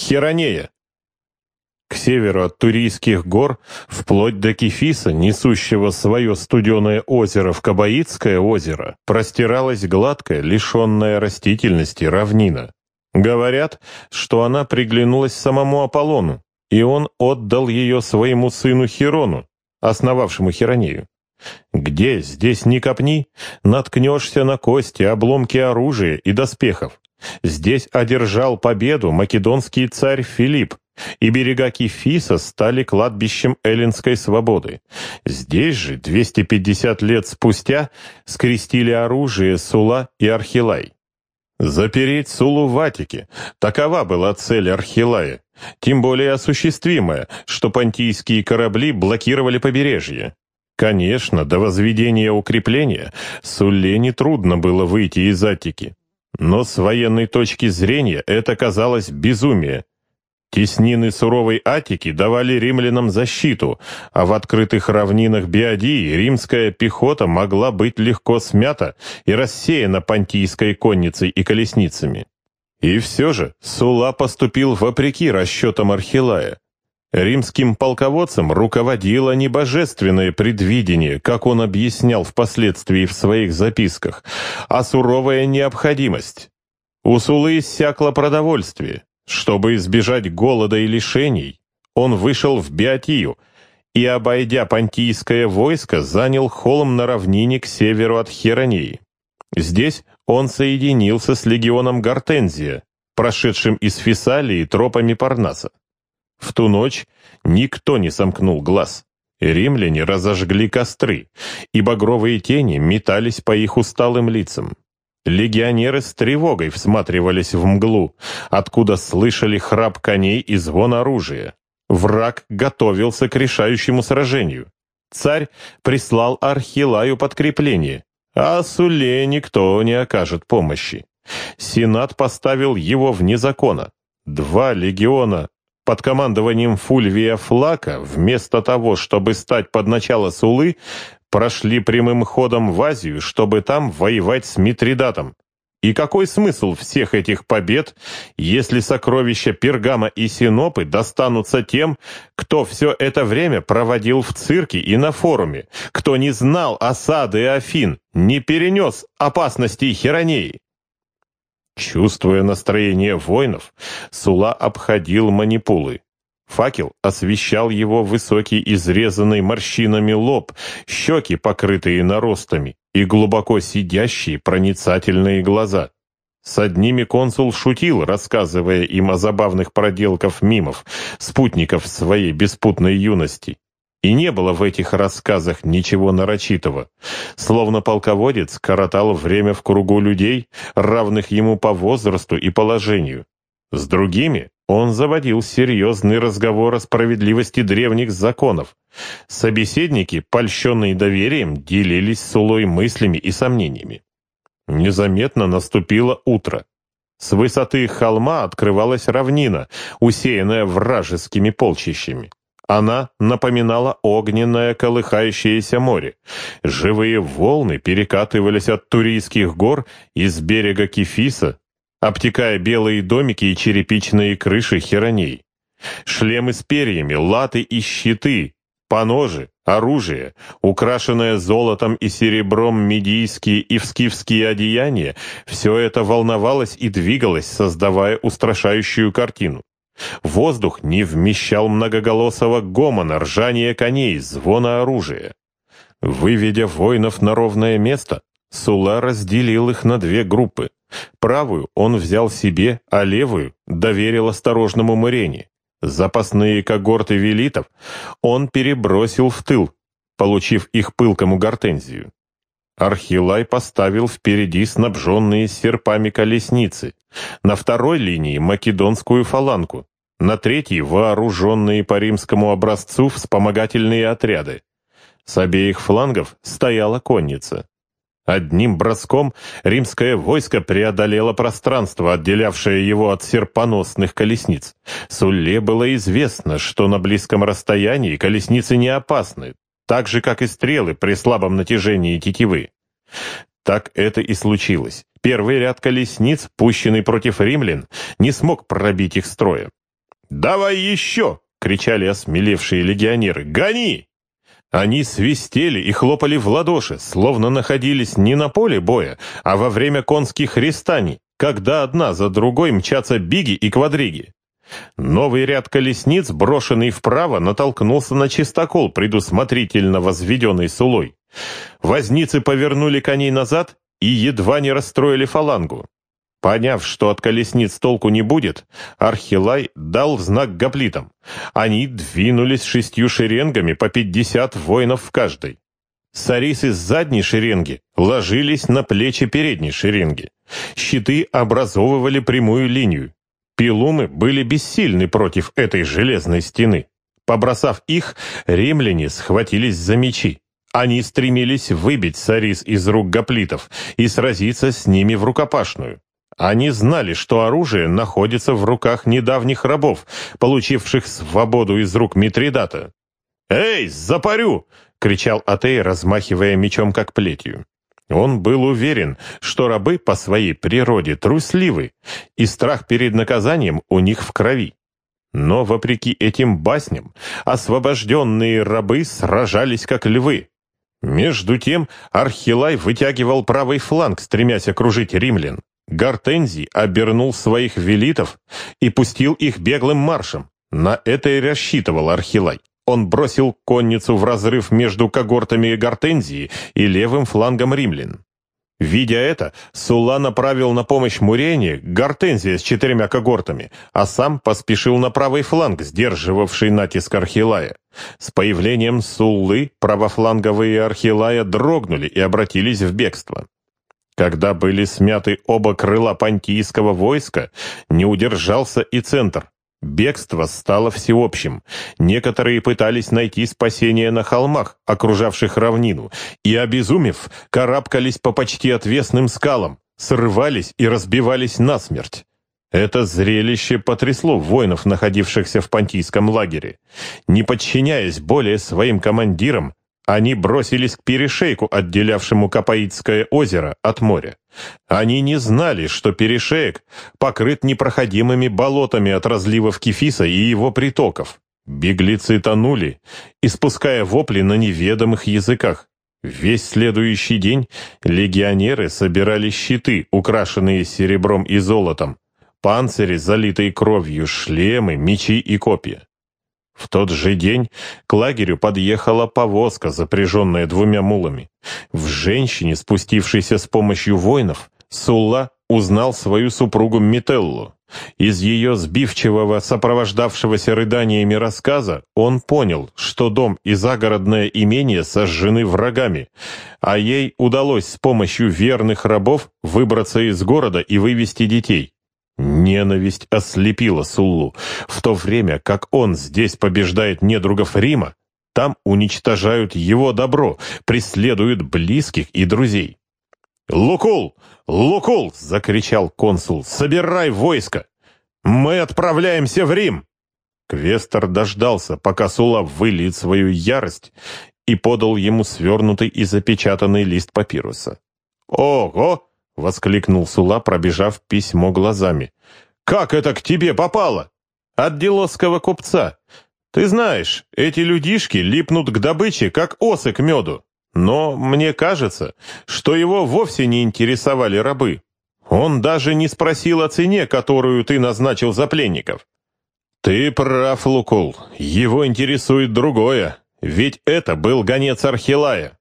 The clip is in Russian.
Херонея. К северу от Турийских гор, вплоть до Кефиса, несущего свое студеное озеро в Кабаитское озеро, простиралась гладкая, лишенная растительности равнина. Говорят, что она приглянулась самому Аполлону, и он отдал ее своему сыну Хирону, основавшему Хиронею. Где здесь не копни, наткнешься на кости, обломки оружия и доспехов. Здесь одержал победу македонский царь Филипп, и берега Кефиса стали кладбищем эллинской свободы. Здесь же, 250 лет спустя, скрестили оружие Сула и Архилай. Запереть Сулу в Атике – такова была цель Архилая, тем более осуществимая, что понтийские корабли блокировали побережье. Конечно, до возведения укрепления Сулле нетрудно было выйти из Атики, но с военной точки зрения это казалось безумие. Теснины суровой Атики давали римлянам защиту, а в открытых равнинах Биодии римская пехота могла быть легко смята и рассеяна понтийской конницей и колесницами. И все же Сула поступил вопреки расчетам Архилая. Римским полководцем руководило не божественное предвидение, как он объяснял впоследствии в своих записках, а суровая необходимость. У Сулы иссякло продовольствие. Чтобы избежать голода и лишений, он вышел в Биотию и, обойдя понтийское войско, занял холм на равнине к северу от Херонеи. Здесь он соединился с легионом Гортензия, прошедшим из Фессалии тропами Парнаса. В ту ночь никто не сомкнул глаз. Римляне разожгли костры, и багровые тени метались по их усталым лицам. Легионеры с тревогой всматривались в мглу, откуда слышали храп коней и звон оружия. Враг готовился к решающему сражению. Царь прислал Архилаю подкрепление, а Суле никто не окажет помощи. Сенат поставил его вне закона. Два легиона под командованием Фульвия Флака, вместо того, чтобы стать под начало Сулы, прошли прямым ходом в Азию, чтобы там воевать с Митридатом. И какой смысл всех этих побед, если сокровища Пергама и Синопы достанутся тем, кто все это время проводил в цирке и на форуме, кто не знал осады Афин, не перенес опасностей Херонеи? Чувствуя настроение воинов, Сула обходил манипулы. Факел освещал его высокий изрезанный морщинами лоб, щеки, покрытые наростами, и глубоко сидящие проницательные глаза. С одними консул шутил, рассказывая им о забавных проделках мимов, спутников своей беспутной юности. И не было в этих рассказах ничего нарочитого. Словно полководец коротал время в кругу людей, равных ему по возрасту и положению. С другими он заводил серьезный разговор о справедливости древних законов. Собеседники, польщенные доверием, делились с Улой мыслями и сомнениями. Незаметно наступило утро. С высоты холма открывалась равнина, усеянная вражескими полчищами. Она напоминала огненное колыхающееся море. Живые волны перекатывались от Турийских гор из берега Кефиса, обтекая белые домики и черепичные крыши хероней. Шлемы с перьями, латы и щиты, поножи, оружие, украшенное золотом и серебром медийские и вскифские одеяния, все это волновалось и двигалось, создавая устрашающую картину. Воздух не вмещал многоголосого гомона, ржания коней, звона оружия. Выведя воинов на ровное место, Сула разделил их на две группы. Правую он взял себе, а левую доверил осторожному Марене. Запасные когорты велитов он перебросил в тыл, получив их пылкому гортензию. Архилай поставил впереди снабженные серпами колесницы, на второй линии македонскую фаланку, на третьей вооруженные по римскому образцу вспомогательные отряды. С обеих флангов стояла конница. Одним броском римское войско преодолело пространство, отделявшее его от серпоносных колесниц. Сулле было известно, что на близком расстоянии колесницы не опасны, так же, как и стрелы при слабом натяжении тетивы. Так это и случилось. Первый ряд колесниц, пущенный против римлян, не смог пробить их строя. «Давай еще!» — кричали осмелевшие легионеры. «Гони!» Они свистели и хлопали в ладоши, словно находились не на поле боя, а во время конских рестаний, когда одна за другой мчатся биги и квадриги. Новый ряд колесниц, брошенный вправо, натолкнулся на чистокол, предусмотрительно возведенный сулой. Возницы повернули коней назад и едва не расстроили фалангу. Поняв, что от колесниц толку не будет, Архилай дал знак гоплитам. Они двинулись шестью шеренгами по пятьдесят воинов в каждой. Сарисы с задней шеренги ложились на плечи передней шеренги. Щиты образовывали прямую линию. Пилумы были бессильны против этой железной стены. Побросав их, римляне схватились за мечи. Они стремились выбить Сарис из рук гоплитов и сразиться с ними в рукопашную. Они знали, что оружие находится в руках недавних рабов, получивших свободу из рук Митридата. «Эй, запарю!» — кричал Атей, размахивая мечом как плетью. Он был уверен, что рабы по своей природе трусливы, и страх перед наказанием у них в крови. Но, вопреки этим басням, освобожденные рабы сражались как львы. Между тем Архилай вытягивал правый фланг, стремясь окружить римлян. Гортензий обернул своих велитов и пустил их беглым маршем. На это и рассчитывал Архилай. Он бросил конницу в разрыв между когортами Гортензии и левым флангом римлян. Видя это, Сула направил на помощь Мурене Гортензия с четырьмя когортами, а сам поспешил на правый фланг, сдерживавший натиск Архилая. С появлением Суллы правофланговые Архилая дрогнули и обратились в бегство. Когда были смяты оба крыла пантийского войска, не удержался и центр. Бегство стало всеобщим. Некоторые пытались найти спасение на холмах, окружавших равнину, и, обезумев, карабкались по почти отвесным скалам, срывались и разбивались насмерть. Это зрелище потрясло воинов, находившихся в пантийском лагере. Не подчиняясь более своим командирам, они бросились к перешейку, отделявшему Капаитское озеро от моря. Они не знали, что перешеек покрыт непроходимыми болотами от разливов Кефиса и его притоков. Беглецы тонули, испуская вопли на неведомых языках. Весь следующий день легионеры собирали щиты, украшенные серебром и золотом, панцири, залитые кровью, шлемы, мечи и копья. В тот же день к лагерю подъехала повозка, запряженная двумя мулами. В женщине, спустившейся с помощью воинов, Сулла узнал свою супругу Метеллу. Из ее сбивчивого, сопровождавшегося рыданиями рассказа он понял, что дом и загородное имение сожжены врагами, а ей удалось с помощью верных рабов выбраться из города и вывести детей. Ненависть ослепила Суллу, в то время как он здесь побеждает недругов Рима, там уничтожают его добро, преследуют близких и друзей. «Лукул! Лукул!» — закричал консул. «Собирай войско! Мы отправляемся в Рим!» Квестор дождался, пока Сула выльет свою ярость, и подал ему свернутый и запечатанный лист папируса. «Ого!» — воскликнул Сула, пробежав письмо глазами. «Как это к тебе попало?» «От делосского купца. Ты знаешь, эти людишки липнут к добыче, как осы к меду. Но мне кажется, что его вовсе не интересовали рабы. Он даже не спросил о цене, которую ты назначил за пленников». «Ты прав, Лукул. Его интересует другое. Ведь это был гонец Архилая.